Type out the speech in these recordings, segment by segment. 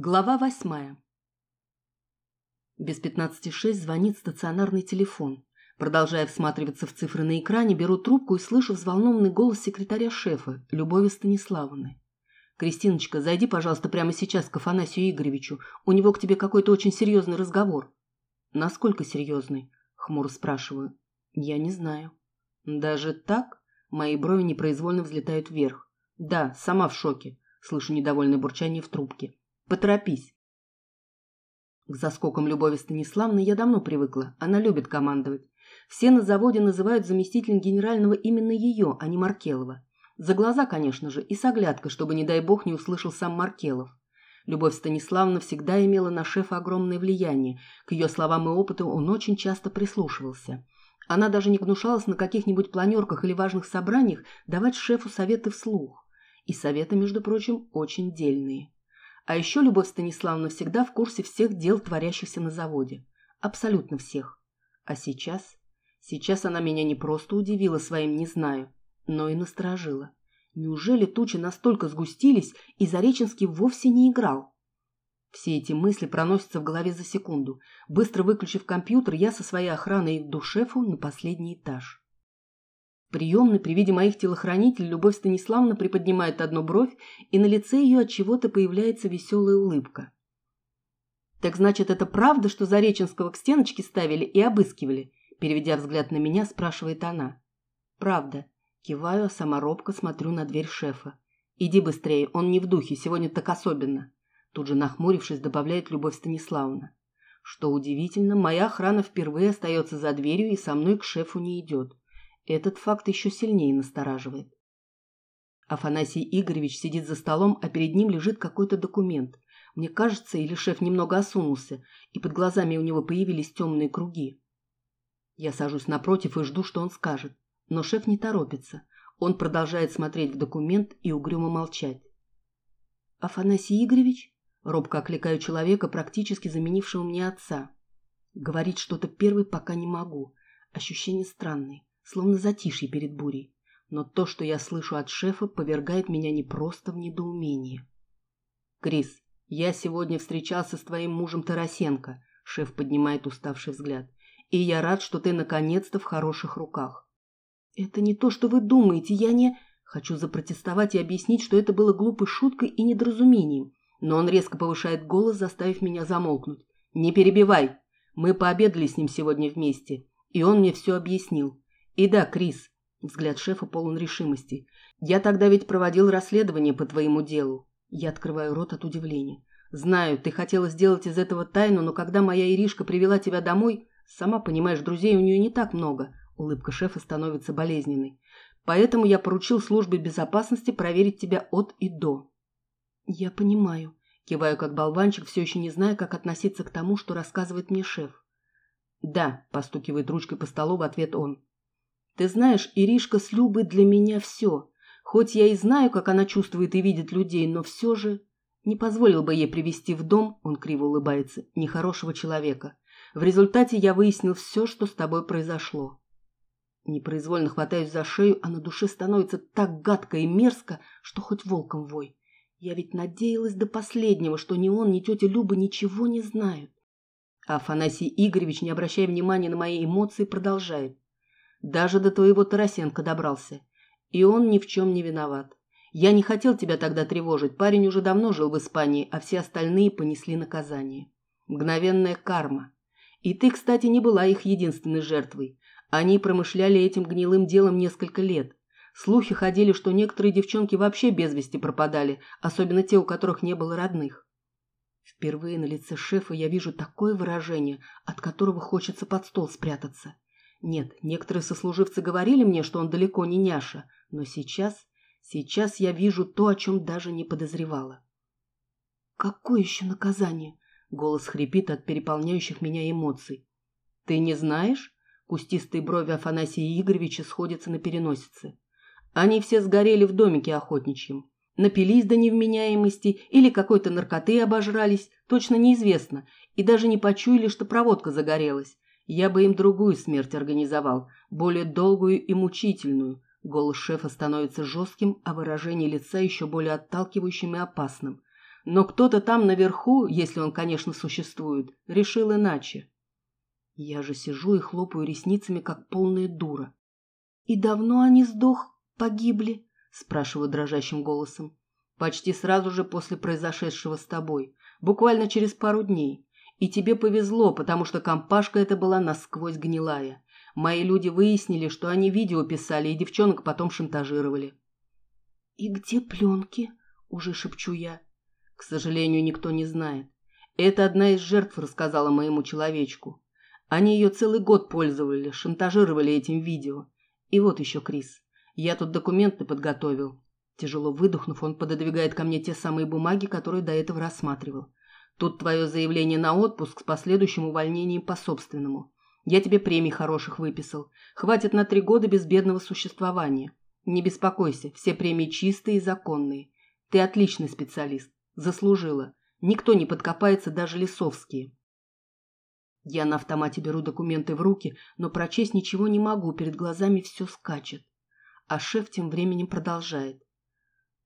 Глава восьмая. Без пятнадцати шесть звонит стационарный телефон. Продолжая всматриваться в цифры на экране, беру трубку и слышу взволнованный голос секретаря шефа, Любови Станиславовны. «Кристиночка, зайди, пожалуйста, прямо сейчас к Афанасию Игоревичу. У него к тебе какой-то очень серьезный разговор». «Насколько серьезный?» – хмуро спрашиваю. «Я не знаю». «Даже так?» Мои брови непроизвольно взлетают вверх. «Да, сама в шоке», – слышу недовольное бурчание в трубке. Поторопись. К заскокам Любови Станиславны я давно привыкла. Она любит командовать. Все на заводе называют заместителем генерального именно ее, а не Маркелова. За глаза, конечно же, и с оглядкой, чтобы, не дай бог, не услышал сам Маркелов. Любовь Станиславовна всегда имела на шефа огромное влияние. К ее словам и опыту он очень часто прислушивался. Она даже не гнушалась на каких-нибудь планерках или важных собраниях давать шефу советы вслух. И советы, между прочим, очень дельные. А еще Любовь Станиславовна всегда в курсе всех дел, творящихся на заводе. Абсолютно всех. А сейчас? Сейчас она меня не просто удивила своим «не знаю», но и насторожила. Неужели тучи настолько сгустились, и Зареченский вовсе не играл? Все эти мысли проносятся в голове за секунду. Быстро выключив компьютер, я со своей охраной иду шефу на последний этаж. Приемный при виде моих телохранителей Любовь Станиславовна приподнимает одну бровь, и на лице ее от чего-то появляется веселая улыбка. «Так значит, это правда, что Зареченского к стеночке ставили и обыскивали?» Переведя взгляд на меня, спрашивает она. «Правда». Киваю, а сама робко смотрю на дверь шефа. «Иди быстрее, он не в духе, сегодня так особенно». Тут же нахмурившись, добавляет Любовь Станиславовна. Что удивительно, моя охрана впервые остается за дверью и со мной к шефу не идет. Этот факт еще сильнее настораживает. Афанасий Игоревич сидит за столом, а перед ним лежит какой-то документ. Мне кажется, или шеф немного осунулся, и под глазами у него появились темные круги. Я сажусь напротив и жду, что он скажет. Но шеф не торопится. Он продолжает смотреть в документ и угрюмо молчать. «Афанасий Игоревич?» Робко окликаю человека, практически заменившего мне отца. Говорить что-то первый пока не могу. Ощущения странные словно затишье перед бурей. Но то, что я слышу от шефа, повергает меня не просто в недоумение. «Крис, я сегодня встречался с твоим мужем Тарасенко», — шеф поднимает уставший взгляд. «И я рад, что ты наконец-то в хороших руках». «Это не то, что вы думаете, я не...» Хочу запротестовать и объяснить, что это было глупой шуткой и недоразумением. Но он резко повышает голос, заставив меня замолкнуть. «Не перебивай! Мы пообедали с ним сегодня вместе, и он мне все объяснил. И да, Крис, взгляд шефа полон решимости. Я тогда ведь проводил расследование по твоему делу. Я открываю рот от удивления. Знаю, ты хотела сделать из этого тайну, но когда моя Иришка привела тебя домой, сама понимаешь, друзей у нее не так много. Улыбка шефа становится болезненной. Поэтому я поручил службе безопасности проверить тебя от и до. Я понимаю. Киваю как болванчик, все еще не зная, как относиться к тому, что рассказывает мне шеф. «Да», – постукивает ручкой по столу в ответ он. Ты знаешь, Иришка с Любой для меня все. Хоть я и знаю, как она чувствует и видит людей, но все же не позволил бы ей привести в дом, он криво улыбается, нехорошего человека. В результате я выяснил все, что с тобой произошло. Непроизвольно хватаюсь за шею, а на душе становится так гадко и мерзко, что хоть волком вой. Я ведь надеялась до последнего, что ни он, ни тетя Люба ничего не знают. А Афанасий Игоревич, не обращая внимания на мои эмоции, продолжает. Даже до твоего Тарасенко добрался. И он ни в чем не виноват. Я не хотел тебя тогда тревожить. Парень уже давно жил в Испании, а все остальные понесли наказание. Мгновенная карма. И ты, кстати, не была их единственной жертвой. Они промышляли этим гнилым делом несколько лет. Слухи ходили, что некоторые девчонки вообще без вести пропадали, особенно те, у которых не было родных. Впервые на лице шефа я вижу такое выражение, от которого хочется под стол спрятаться. Нет, некоторые сослуживцы говорили мне, что он далеко не няша, но сейчас, сейчас я вижу то, о чем даже не подозревала. «Какое еще наказание?» — голос хрипит от переполняющих меня эмоций. «Ты не знаешь?» — кустистые брови Афанасия Игоревича сходятся на переносице. «Они все сгорели в домике охотничьем. Напились до невменяемости или какой-то наркоты обожрались, точно неизвестно, и даже не почуяли, что проводка загорелась. Я бы им другую смерть организовал, более долгую и мучительную. Голос шефа становится жестким, а выражение лица еще более отталкивающим и опасным. Но кто-то там наверху, если он, конечно, существует, решил иначе. Я же сижу и хлопаю ресницами, как полная дура. «И давно они сдох, погибли?» – спрашиваю дрожащим голосом. «Почти сразу же после произошедшего с тобой. Буквально через пару дней. И тебе повезло, потому что компашка эта была насквозь гнилая. Мои люди выяснили, что они видео писали и девчонок потом шантажировали. «И где пленки?» – уже шепчу я. К сожалению, никто не знает. Это одна из жертв рассказала моему человечку. Они ее целый год пользовали, шантажировали этим видео. И вот еще Крис. Я тут документы подготовил. Тяжело выдохнув, он пододвигает ко мне те самые бумаги, которые до этого рассматривал. Тут твое заявление на отпуск с последующим увольнением по собственному. Я тебе премий хороших выписал. Хватит на три года безбедного существования. Не беспокойся, все премии чистые и законные. Ты отличный специалист. Заслужила. Никто не подкопается, даже лесовские. Я на автомате беру документы в руки, но прочесть ничего не могу, перед глазами все скачет. А шеф тем временем продолжает.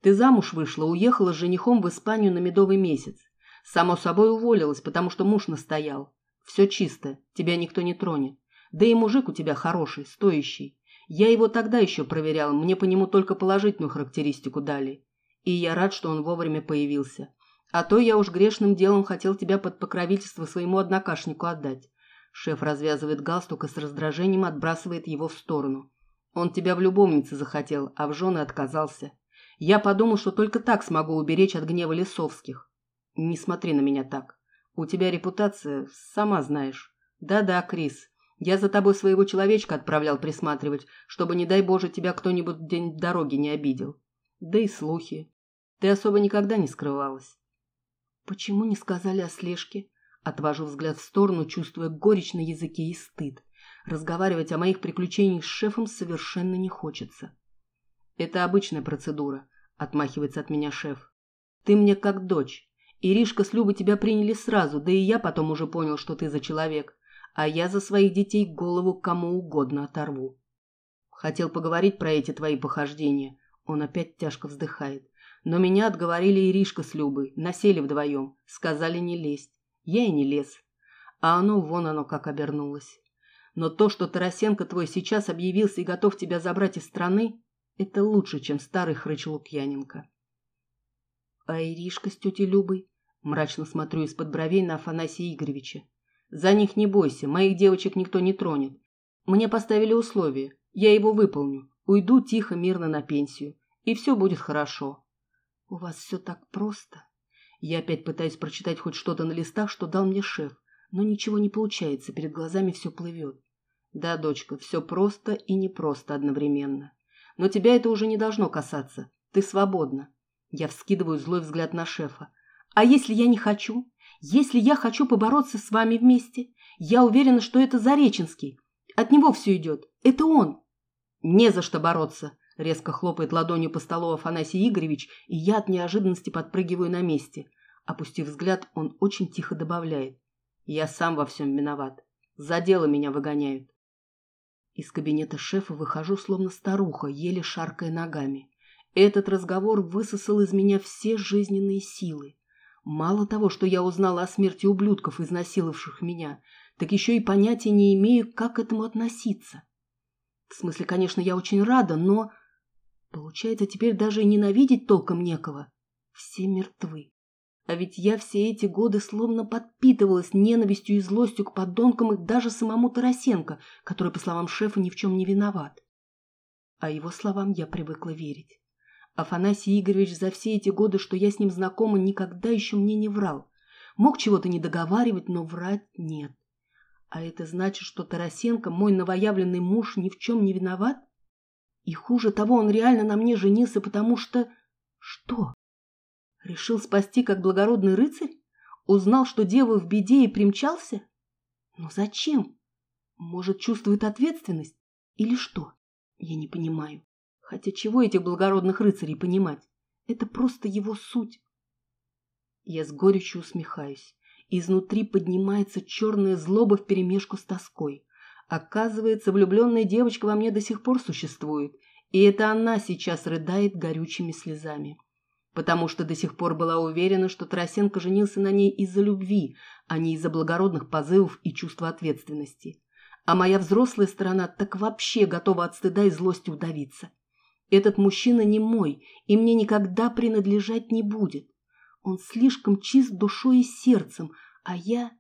Ты замуж вышла, уехала с женихом в Испанию на медовый месяц. Само собой уволилась, потому что муж настоял. Все чисто, тебя никто не тронет. Да и мужик у тебя хороший, стоящий. Я его тогда еще проверял, мне по нему только положительную характеристику дали. И я рад, что он вовремя появился. А то я уж грешным делом хотел тебя под покровительство своему однокашнику отдать. Шеф развязывает галстук и с раздражением отбрасывает его в сторону. Он тебя в любовнице захотел, а в жены отказался. Я подумал, что только так смогу уберечь от гнева лесовских. Не смотри на меня так. У тебя репутация, сама знаешь. Да-да, Крис. Я за тобой своего человечка отправлял присматривать, чтобы, не дай Боже, тебя кто-нибудь день дороги не обидел. Да и слухи. Ты особо никогда не скрывалась. Почему не сказали о слежке? Отвожу взгляд в сторону, чувствуя горечь на языке и стыд. Разговаривать о моих приключениях с шефом совершенно не хочется. Это обычная процедура, отмахивается от меня шеф. Ты мне как дочь. Иришка с Любой тебя приняли сразу, да и я потом уже понял, что ты за человек. А я за своих детей голову кому угодно оторву. Хотел поговорить про эти твои похождения. Он опять тяжко вздыхает. Но меня отговорили Иришка с Любой. Насели вдвоем. Сказали не лезть. Я и не лез. А оно вон оно как обернулось. Но то, что Тарасенко твой сейчас объявился и готов тебя забрать из страны, это лучше, чем старый хрыч Лукьяненко. А Иришка с тетей Любой? Мрачно смотрю из-под бровей на Афанасия Игоревича. За них не бойся, моих девочек никто не тронет. Мне поставили условие. Я его выполню. Уйду тихо, мирно на пенсию. И все будет хорошо. У вас все так просто. Я опять пытаюсь прочитать хоть что-то на листах, что дал мне шеф. Но ничего не получается, перед глазами все плывет. Да, дочка, все просто и непросто одновременно. Но тебя это уже не должно касаться. Ты свободна. Я вскидываю злой взгляд на шефа. А если я не хочу? Если я хочу побороться с вами вместе? Я уверена, что это Зареченский. От него все идет. Это он. Не за что бороться. Резко хлопает ладонью по столу Афанасий Игоревич, и я от неожиданности подпрыгиваю на месте. Опустив взгляд, он очень тихо добавляет. Я сам во всем виноват. За дело меня выгоняют. Из кабинета шефа выхожу, словно старуха, еле шаркая ногами. Этот разговор высосал из меня все жизненные силы. Мало того, что я узнала о смерти ублюдков, изнасиловавших меня, так еще и понятия не имею, как к этому относиться. В смысле, конечно, я очень рада, но... Получается, теперь даже ненавидеть толком некого. Все мертвы. А ведь я все эти годы словно подпитывалась ненавистью и злостью к подонкам и даже самому Тарасенко, который, по словам шефа, ни в чем не виноват. А его словам я привыкла верить. Афанасий Игоревич за все эти годы, что я с ним знакома, никогда еще мне не врал. Мог чего-то не договаривать, но врать нет. А это значит, что Тарасенко, мой новоявленный муж, ни в чем не виноват? И хуже того, он реально на мне женился, потому что... Что? Решил спасти, как благородный рыцарь? Узнал, что дева в беде и примчался? Но зачем? Может, чувствует ответственность? Или что? Я не понимаю. Хотя чего этих благородных рыцарей понимать? Это просто его суть. Я с горечью усмехаюсь. Изнутри поднимается черная злоба вперемешку с тоской. Оказывается, влюбленная девочка во мне до сих пор существует, и это она сейчас рыдает горючими слезами. потому что до сих пор была уверена, что Тарасенко женился на ней из-за любви, а не из-за благородных позывов и чувства ответственности. А моя взрослая сторона так вообще готова от стыда и злости удавиться. Этот мужчина не мой, и мне никогда принадлежать не будет. Он слишком чист душой и сердцем, а я...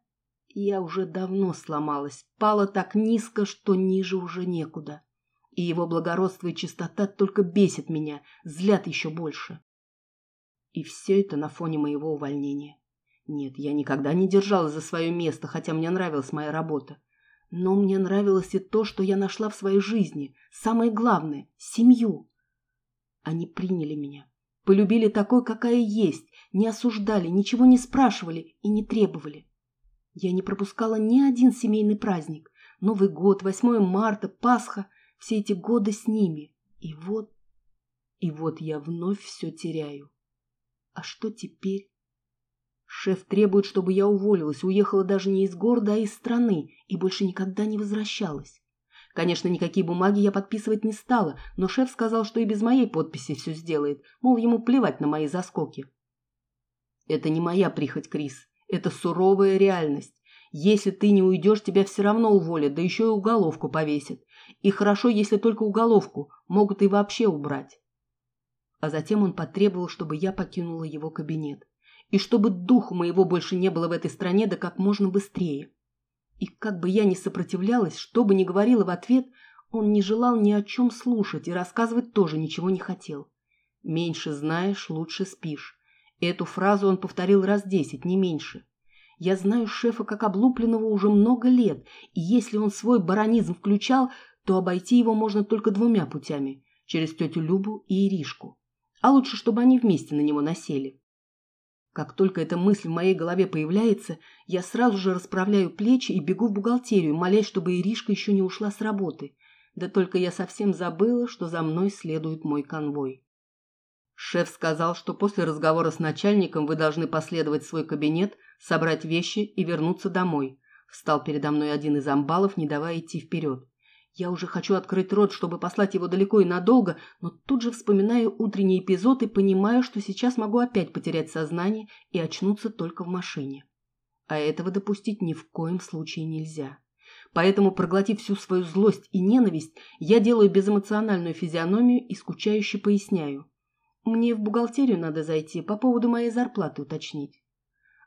Я уже давно сломалась, пала так низко, что ниже уже некуда. И его благородство и чистота только бесит меня, злят еще больше. И все это на фоне моего увольнения. Нет, я никогда не держалась за свое место, хотя мне нравилась моя работа. Но мне нравилось и то, что я нашла в своей жизни. Самое главное – семью. Они приняли меня. Полюбили такой, какая есть. Не осуждали, ничего не спрашивали и не требовали. Я не пропускала ни один семейный праздник. Новый год, 8 марта, Пасха. Все эти годы с ними. И вот... И вот я вновь все теряю. А что теперь? Шеф требует, чтобы я уволилась, уехала даже не из города, а из страны и больше никогда не возвращалась. Конечно, никакие бумаги я подписывать не стала, но шеф сказал, что и без моей подписи все сделает, мол, ему плевать на мои заскоки. Это не моя прихоть, Крис. Это суровая реальность. Если ты не уйдешь, тебя все равно уволят, да еще и уголовку повесят. И хорошо, если только уголовку, могут и вообще убрать. А затем он потребовал, чтобы я покинула его кабинет и чтобы духу моего больше не было в этой стране да как можно быстрее. И как бы я ни сопротивлялась, что бы ни говорила в ответ, он не желал ни о чем слушать и рассказывать тоже ничего не хотел. «Меньше знаешь, лучше спишь». Эту фразу он повторил раз десять, не меньше. Я знаю шефа как облупленного уже много лет, и если он свой баронизм включал, то обойти его можно только двумя путями – через тетю Любу и Иришку. А лучше, чтобы они вместе на него насели. Как только эта мысль в моей голове появляется, я сразу же расправляю плечи и бегу в бухгалтерию, молясь, чтобы Иришка еще не ушла с работы. Да только я совсем забыла, что за мной следует мой конвой. Шеф сказал, что после разговора с начальником вы должны последовать в свой кабинет, собрать вещи и вернуться домой. Встал передо мной один из амбалов, не давая идти вперед. Я уже хочу открыть рот, чтобы послать его далеко и надолго, но тут же вспоминаю утренний эпизод и понимаю, что сейчас могу опять потерять сознание и очнуться только в машине. А этого допустить ни в коем случае нельзя. Поэтому, проглотив всю свою злость и ненависть, я делаю безэмоциональную физиономию и скучающе поясняю. Мне в бухгалтерию надо зайти, по поводу моей зарплаты уточнить.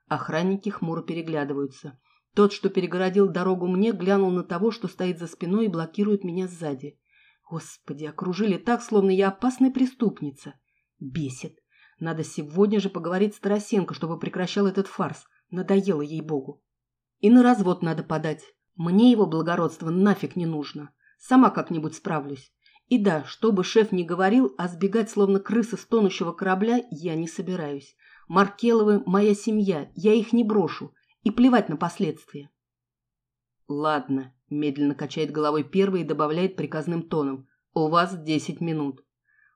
Охранники хмуро переглядываются. Тот, что перегородил дорогу мне, глянул на того, что стоит за спиной и блокирует меня сзади. Господи, окружили так, словно я опасная преступница. Бесит. Надо сегодня же поговорить с Тарасенко, чтобы прекращал этот фарс. Надоело ей-богу. И на развод надо подать. Мне его благородство нафиг не нужно. Сама как-нибудь справлюсь. И да, что бы шеф ни говорил, а сбегать словно крысы с тонущего корабля я не собираюсь. Маркеловы – моя семья, я их не брошу. И плевать на последствия. Ладно, медленно качает головой первый и добавляет приказным тоном. У вас десять минут.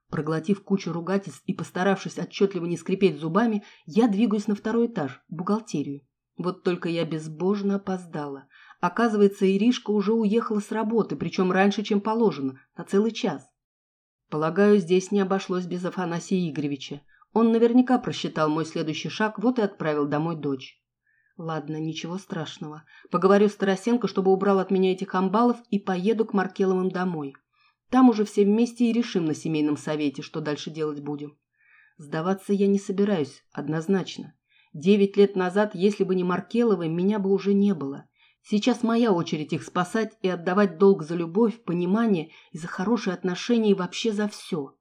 Проглотив кучу ругательств и постаравшись отчетливо не скрипеть зубами, я двигаюсь на второй этаж, в бухгалтерию. Вот только я безбожно опоздала. Оказывается, Иришка уже уехала с работы, причем раньше, чем положено, на целый час. Полагаю, здесь не обошлось без Афанасия Игоревича. Он наверняка просчитал мой следующий шаг, вот и отправил домой дочь. Ладно, ничего страшного. Поговорю с Тарасенко, чтобы убрал от меня этих амбалов и поеду к Маркеловым домой. Там уже все вместе и решим на семейном совете, что дальше делать будем. Сдаваться я не собираюсь, однозначно. Девять лет назад, если бы не Маркеловы, меня бы уже не было. Сейчас моя очередь их спасать и отдавать долг за любовь, понимание и за хорошие отношения и вообще за все.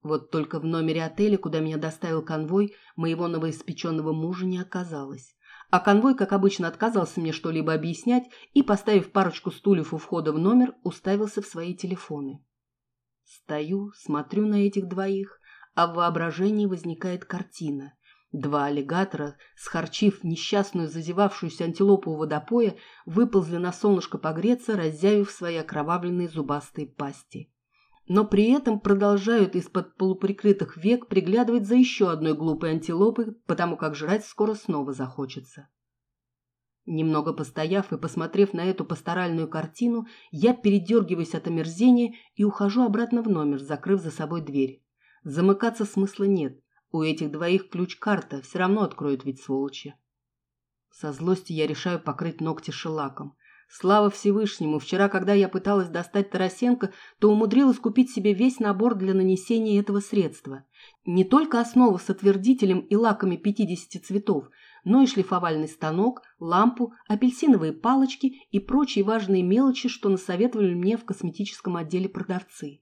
Вот только в номере отеля, куда меня доставил конвой, моего новоиспеченного мужа не оказалось. А конвой, как обычно, отказался мне что-либо объяснять и, поставив парочку стульев у входа в номер, уставился в свои телефоны. Стою, смотрю на этих двоих, а в воображении возникает картина. Два аллигатора, схарчив несчастную зазевавшуюся антилопу у водопоя, выползли на солнышко погреться, раззявив свои окровавленные зубастые пасти но при этом продолжают из-под полуприкрытых век приглядывать за еще одной глупой антилопой, потому как жрать скоро снова захочется. Немного постояв и посмотрев на эту пасторальную картину, я передергиваюсь от омерзения и ухожу обратно в номер, закрыв за собой дверь. Замыкаться смысла нет. У этих двоих ключ-карта, все равно откроют ведь сволочи. Со злости я решаю покрыть ногти шелаком. Слава Всевышнему, вчера, когда я пыталась достать Тарасенко, то умудрилась купить себе весь набор для нанесения этого средства. Не только основу с отвердителем и лаками 50 цветов, но и шлифовальный станок, лампу, апельсиновые палочки и прочие важные мелочи, что насоветовали мне в косметическом отделе продавцы.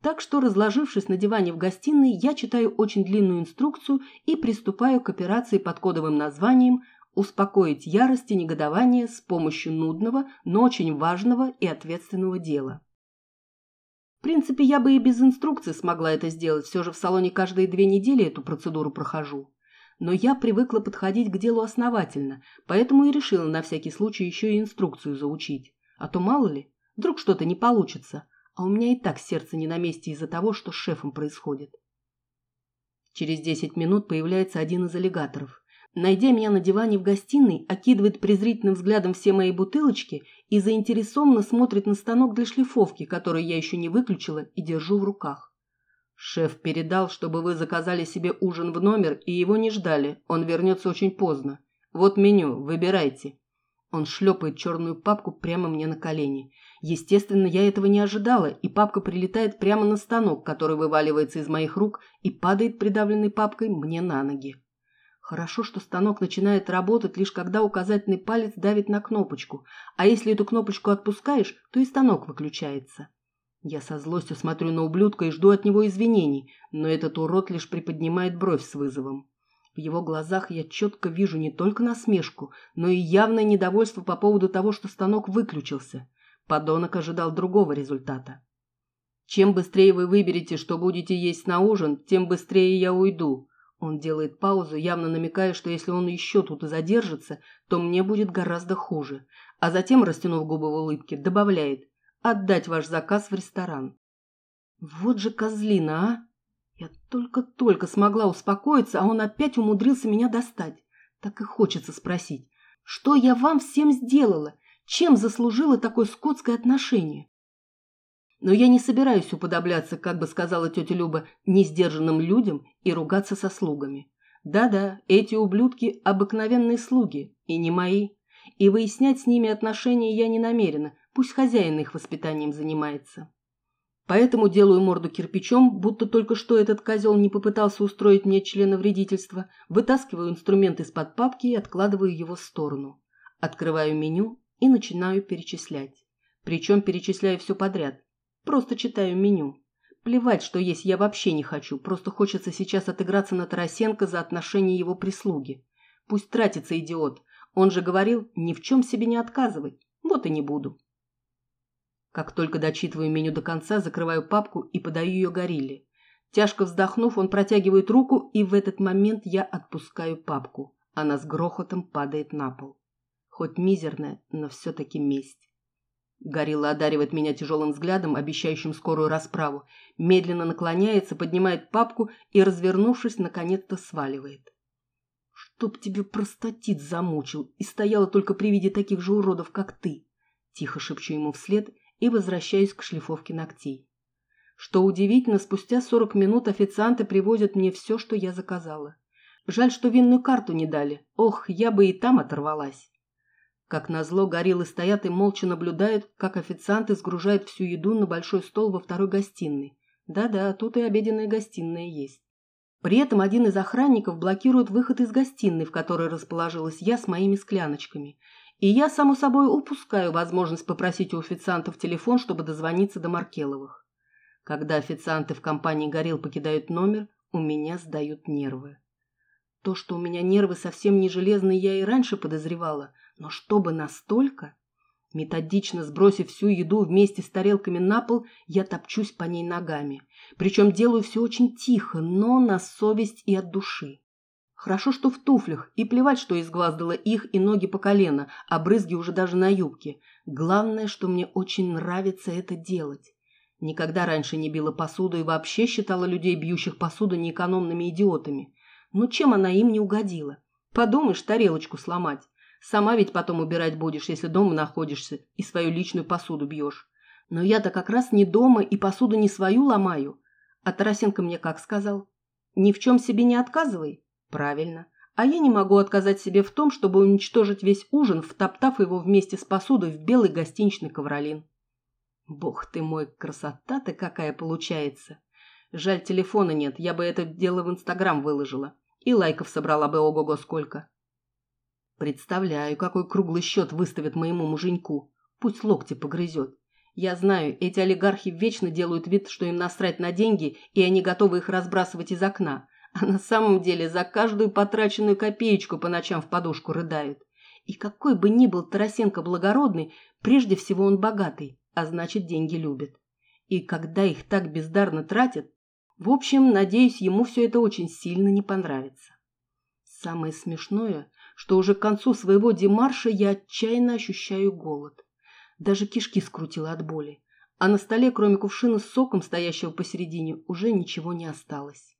Так что, разложившись на диване в гостиной, я читаю очень длинную инструкцию и приступаю к операции под кодовым названием успокоить ярость и негодование с помощью нудного, но очень важного и ответственного дела. В принципе, я бы и без инструкции смогла это сделать, все же в салоне каждые две недели эту процедуру прохожу. Но я привыкла подходить к делу основательно, поэтому и решила на всякий случай еще и инструкцию заучить. А то мало ли, вдруг что-то не получится, а у меня и так сердце не на месте из-за того, что с шефом происходит. Через десять минут появляется один из аллигаторов. Найдя меня на диване в гостиной, окидывает презрительным взглядом все мои бутылочки и заинтересованно смотрит на станок для шлифовки, который я еще не выключила и держу в руках. Шеф передал, чтобы вы заказали себе ужин в номер и его не ждали. Он вернется очень поздно. Вот меню, выбирайте. Он шлепает черную папку прямо мне на колени. Естественно, я этого не ожидала, и папка прилетает прямо на станок, который вываливается из моих рук и падает придавленной папкой мне на ноги. Хорошо, что станок начинает работать лишь когда указательный палец давит на кнопочку, а если эту кнопочку отпускаешь, то и станок выключается. Я со злостью смотрю на ублюдка и жду от него извинений, но этот урод лишь приподнимает бровь с вызовом. В его глазах я четко вижу не только насмешку, но и явное недовольство по поводу того, что станок выключился. Подонок ожидал другого результата. Чем быстрее вы выберете, что будете есть на ужин, тем быстрее я уйду. Он делает паузу, явно намекая, что если он еще тут и задержится, то мне будет гораздо хуже. А затем, растянув губы в улыбке, добавляет «отдать ваш заказ в ресторан». Вот же козлина, а! Я только-только смогла успокоиться, а он опять умудрился меня достать. Так и хочется спросить, что я вам всем сделала? Чем заслужила такое скотское отношение? Но я не собираюсь уподобляться, как бы сказала тетя Люба, несдержанным людям и ругаться со слугами. Да-да, эти ублюдки – обыкновенные слуги, и не мои. И выяснять с ними отношения я не намерена, пусть хозяин их воспитанием занимается. Поэтому делаю морду кирпичом, будто только что этот козел не попытался устроить мне члена вредительства, вытаскиваю инструмент из-под папки и откладываю его в сторону. Открываю меню и начинаю перечислять. Причем перечисляю все подряд, Просто читаю меню. Плевать, что есть я вообще не хочу, просто хочется сейчас отыграться на Тарасенко за отношение его прислуги. Пусть тратится идиот. Он же говорил, ни в чем себе не отказывай. Вот и не буду. Как только дочитываю меню до конца, закрываю папку и подаю ее горилле. Тяжко вздохнув, он протягивает руку, и в этот момент я отпускаю папку. Она с грохотом падает на пол. Хоть мизерная, но все-таки месть. Горилла одаривает меня тяжелым взглядом, обещающим скорую расправу, медленно наклоняется, поднимает папку и, развернувшись, наконец-то сваливает. «Чтоб тебе простатит замучил и стояла только при виде таких же уродов, как ты!» Тихо шепчу ему вслед и возвращаюсь к шлифовке ногтей. Что удивительно, спустя сорок минут официанты привозят мне все, что я заказала. Жаль, что винную карту не дали. Ох, я бы и там оторвалась. Как назло, гориллы стоят и молча наблюдают, как официанты сгружают всю еду на большой стол во второй гостиной. Да-да, тут и обеденная гостиная есть. При этом один из охранников блокирует выход из гостиной, в которой расположилась я с моими скляночками. И я, само собой, упускаю возможность попросить у официантов телефон, чтобы дозвониться до Маркеловых. Когда официанты в компании «Горилл» покидают номер, у меня сдают нервы. То, что у меня нервы совсем не железные, я и раньше подозревала – но чтобы настолько... Методично сбросив всю еду вместе с тарелками на пол, я топчусь по ней ногами. Причем делаю все очень тихо, но на совесть и от души. Хорошо, что в туфлях, и плевать, что изгваздала их и ноги по колено, а брызги уже даже на юбке. Главное, что мне очень нравится это делать. Никогда раньше не била посуду и вообще считала людей, бьющих посуду, неэкономными идиотами. Но чем она им не угодила? Подумаешь, тарелочку сломать. Сама ведь потом убирать будешь, если дома находишься и свою личную посуду бьешь. Но я-то как раз не дома и посуду не свою ломаю. А Тарасенко мне как сказал? Ни в чем себе не отказывай. Правильно. А я не могу отказать себе в том, чтобы уничтожить весь ужин, втоптав его вместе с посудой в белый гостиничный ковролин. Бог ты мой, красота-то какая получается. Жаль, телефона нет, я бы это дело в Инстаграм выложила. И лайков собрала бы ого-го сколько. Представляю, какой круглый счет выставят моему муженьку. Пусть локти погрызет. Я знаю, эти олигархи вечно делают вид, что им насрать на деньги, и они готовы их разбрасывать из окна. А на самом деле за каждую потраченную копеечку по ночам в подушку рыдают. И какой бы ни был Тарасенко благородный, прежде всего он богатый, а значит деньги любит. И когда их так бездарно тратят, в общем, надеюсь, ему все это очень сильно не понравится. Самое смешное, что уже к концу своего демарша я отчаянно ощущаю голод. Даже кишки скрутила от боли. А на столе, кроме кувшина с соком, стоящего посередине, уже ничего не осталось.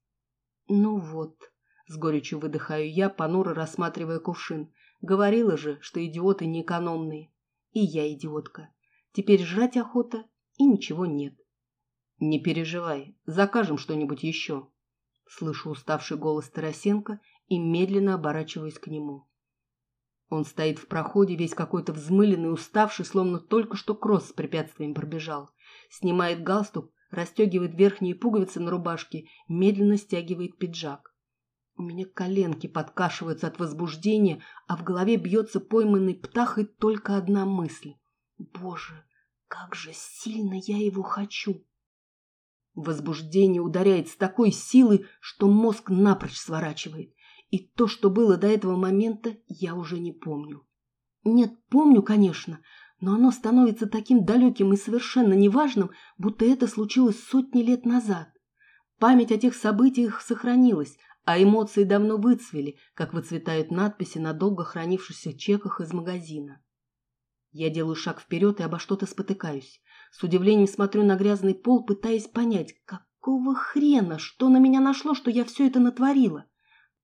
Ну вот, с горечью выдыхаю я, понуро рассматривая кувшин. Говорила же, что идиоты неэкономные. И я идиотка. Теперь жрать охота, и ничего нет. Не переживай, закажем что-нибудь еще. Слышу уставший голос Тарасенко и медленно оборачиваюсь к нему. Он стоит в проходе, весь какой-то взмыленный, уставший, словно только что кросс с препятствием пробежал. Снимает галстук, расстегивает верхние пуговицы на рубашке, медленно стягивает пиджак. У меня коленки подкашиваются от возбуждения, а в голове бьется пойманный птахой только одна мысль. Боже, как же сильно я его хочу! Возбуждение ударяет с такой силой, что мозг напрочь сворачивает. И то, что было до этого момента, я уже не помню. Нет, помню, конечно, но оно становится таким далеким и совершенно неважным, будто это случилось сотни лет назад. Память о тех событиях сохранилась, а эмоции давно выцвели, как выцветают надписи на долго хранившихся чеках из магазина. Я делаю шаг вперед и обо что-то спотыкаюсь. С удивлением смотрю на грязный пол, пытаясь понять, какого хрена, что на меня нашло, что я все это натворила.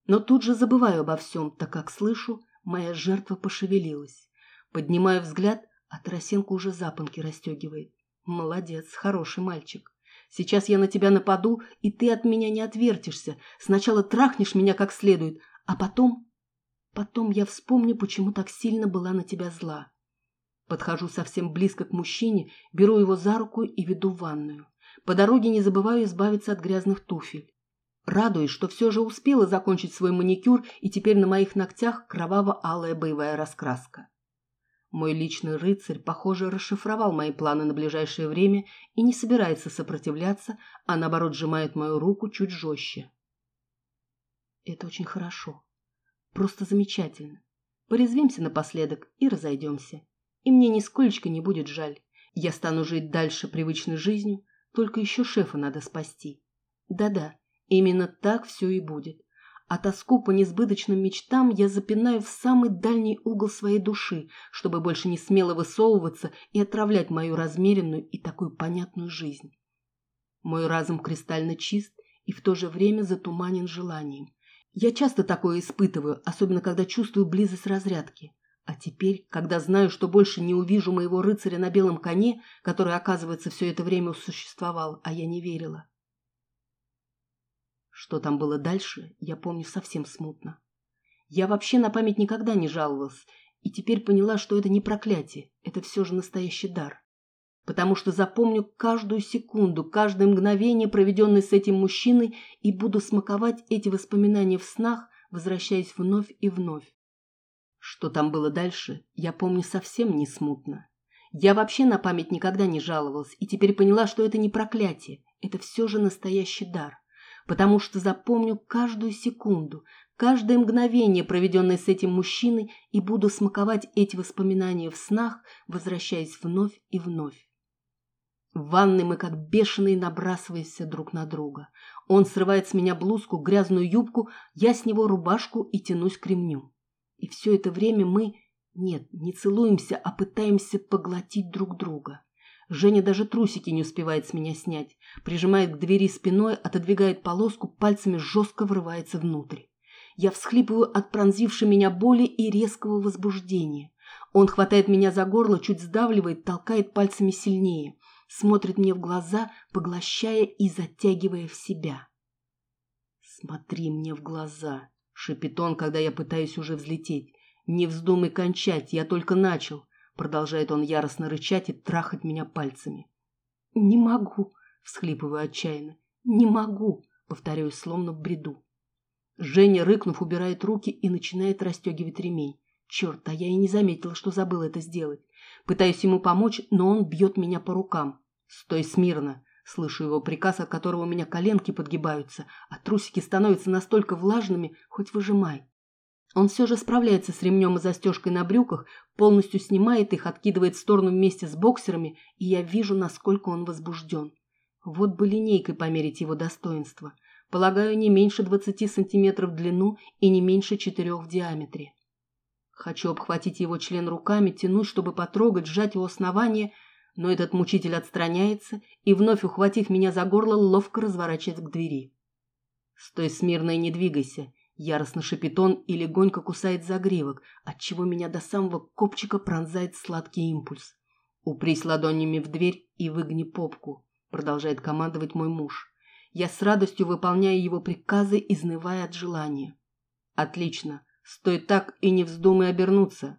Но тут же забываю обо всем, так как слышу, моя жертва пошевелилась. Поднимаю взгляд, а Тарасенко уже запонки расстегивает. Молодец, хороший мальчик. Сейчас я на тебя нападу, и ты от меня не отвертишься. Сначала трахнешь меня как следует, а потом... Потом я вспомню, почему так сильно была на тебя зла. Подхожу совсем близко к мужчине, беру его за руку и веду в ванную. По дороге не забываю избавиться от грязных туфель. Радуюсь, что все же успела закончить свой маникюр, и теперь на моих ногтях кроваво-алая боевая раскраска. Мой личный рыцарь, похоже, расшифровал мои планы на ближайшее время и не собирается сопротивляться, а наоборот сжимает мою руку чуть жестче. Это очень хорошо. Просто замечательно. Порезвимся напоследок и разойдемся и мне нисколечко не будет жаль. Я стану жить дальше привычной жизнью, только еще шефа надо спасти. Да-да, именно так все и будет. А тоску по несбыточным мечтам я запинаю в самый дальний угол своей души, чтобы больше не смело высовываться и отравлять мою размеренную и такую понятную жизнь. Мой разум кристально чист и в то же время затуманен желанием. Я часто такое испытываю, особенно когда чувствую близость разрядки. А теперь, когда знаю, что больше не увижу моего рыцаря на белом коне, который, оказывается, все это время существовал, а я не верила. Что там было дальше, я помню совсем смутно. Я вообще на память никогда не жаловалась, и теперь поняла, что это не проклятие, это все же настоящий дар. Потому что запомню каждую секунду, каждое мгновение, проведенное с этим мужчиной, и буду смаковать эти воспоминания в снах, возвращаясь вновь и вновь. Что там было дальше, я помню совсем не смутно. Я вообще на память никогда не жаловалась и теперь поняла, что это не проклятие, это все же настоящий дар. Потому что запомню каждую секунду, каждое мгновение, проведенное с этим мужчиной, и буду смаковать эти воспоминания в снах, возвращаясь вновь и вновь. В ванной мы как бешеные набрасываемся друг на друга. Он срывает с меня блузку, грязную юбку, я с него рубашку и тянусь к ремню. И все это время мы... Нет, не целуемся, а пытаемся поглотить друг друга. Женя даже трусики не успевает с меня снять. Прижимает к двери спиной, отодвигает полоску, пальцами жестко врывается внутрь. Я всхлипываю от пронзившей меня боли и резкого возбуждения. Он хватает меня за горло, чуть сдавливает, толкает пальцами сильнее. Смотрит мне в глаза, поглощая и затягивая в себя. «Смотри мне в глаза!» — шепит он, когда я пытаюсь уже взлететь. «Не вздумай кончать, я только начал!» Продолжает он яростно рычать и трахать меня пальцами. «Не могу!» — всхлипываю отчаянно. «Не могу!» — повторяю, словно в бреду. Женя, рыкнув, убирает руки и начинает расстегивать ремень. Черт, а я и не заметила, что забыла это сделать. Пытаюсь ему помочь, но он бьет меня по рукам. «Стой смирно!» Слышу его приказ, от которого у меня коленки подгибаются, а трусики становятся настолько влажными, хоть выжимай. Он все же справляется с ремнем и застежкой на брюках, полностью снимает их, откидывает в сторону вместе с боксерами, и я вижу, насколько он возбужден. Вот бы линейкой померить его достоинство. Полагаю, не меньше двадцати сантиметров в длину и не меньше четырех в диаметре. Хочу обхватить его член руками, тянуть, чтобы потрогать, сжать его основание, но этот мучитель отстраняется и, вновь ухватив меня за горло, ловко разворачивает к двери. «Стой смирно и не двигайся», — яростно шипит он и легонько кусает загривок, отчего меня до самого копчика пронзает сладкий импульс. «Упрись ладонями в дверь и выгни попку», — продолжает командовать мой муж. Я с радостью выполняю его приказы, изнывая от желания. «Отлично. Стой так и не вздумай обернуться.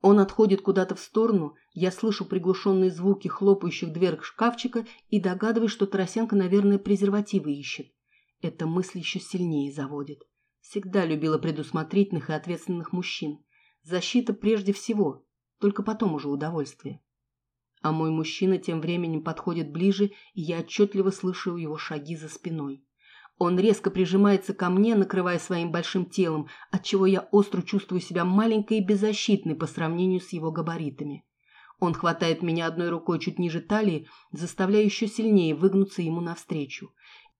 Он отходит куда-то в сторону, я слышу приглушенные звуки хлопающих дверок шкафчика и догадываюсь, что Тарасенко, наверное, презервативы ищет. Эта мысль еще сильнее заводит. Всегда любила предусмотрительных и ответственных мужчин. Защита прежде всего, только потом уже удовольствие. А мой мужчина тем временем подходит ближе, и я отчетливо слышу его шаги за спиной. Он резко прижимается ко мне, накрывая своим большим телом, отчего я остро чувствую себя маленькой и беззащитной по сравнению с его габаритами. Он хватает меня одной рукой чуть ниже талии, заставляя еще сильнее выгнуться ему навстречу.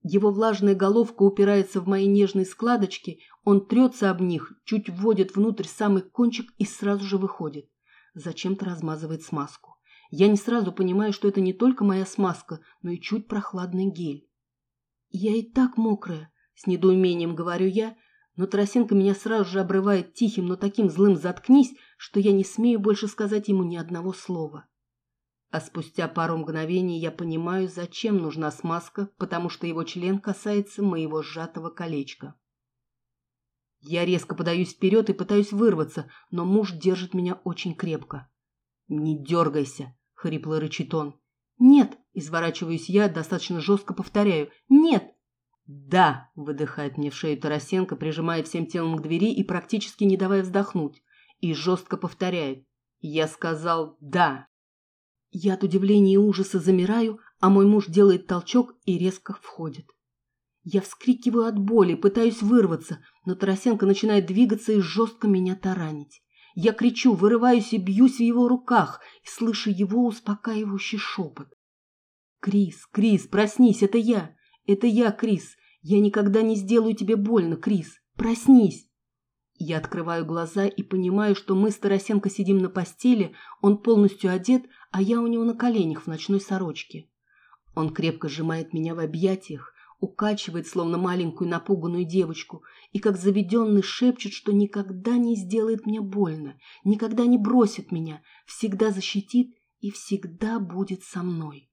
Его влажная головка упирается в мои нежные складочки, он трется об них, чуть вводит внутрь самый кончик и сразу же выходит. Зачем-то размазывает смазку. Я не сразу понимаю, что это не только моя смазка, но и чуть прохладный гель. «Я и так мокрая», — с недоумением говорю я, но Тарасенко меня сразу же обрывает тихим, но таким злым «заткнись», что я не смею больше сказать ему ни одного слова. А спустя пару мгновений я понимаю, зачем нужна смазка, потому что его член касается моего сжатого колечка. Я резко подаюсь вперед и пытаюсь вырваться, но муж держит меня очень крепко. «Не дергайся!» — хрипло рычит он. «Нет!» – изворачиваюсь я, достаточно жестко повторяю. «Нет!» «Да!» – выдыхает мне в шею Тарасенко, прижимая всем телом к двери и практически не давая вздохнуть. И жестко повторяет. «Я сказал «да!» Я от удивления и ужаса замираю, а мой муж делает толчок и резко входит. Я вскрикиваю от боли, пытаюсь вырваться, но Тарасенко начинает двигаться и жестко меня таранить. Я кричу, вырываюсь и бьюсь в его руках, и слышу его успокаивающий шепот. «Крис, Крис, проснись, это я! Это я, Крис! Я никогда не сделаю тебе больно, Крис! Проснись!» Я открываю глаза и понимаю, что мы с Тарасенко сидим на постели, он полностью одет, а я у него на коленях в ночной сорочке. Он крепко сжимает меня в объятиях, укачивает, словно маленькую напуганную девочку, и как заведенный шепчет, что никогда не сделает мне больно, никогда не бросит меня, всегда защитит и всегда будет со мной.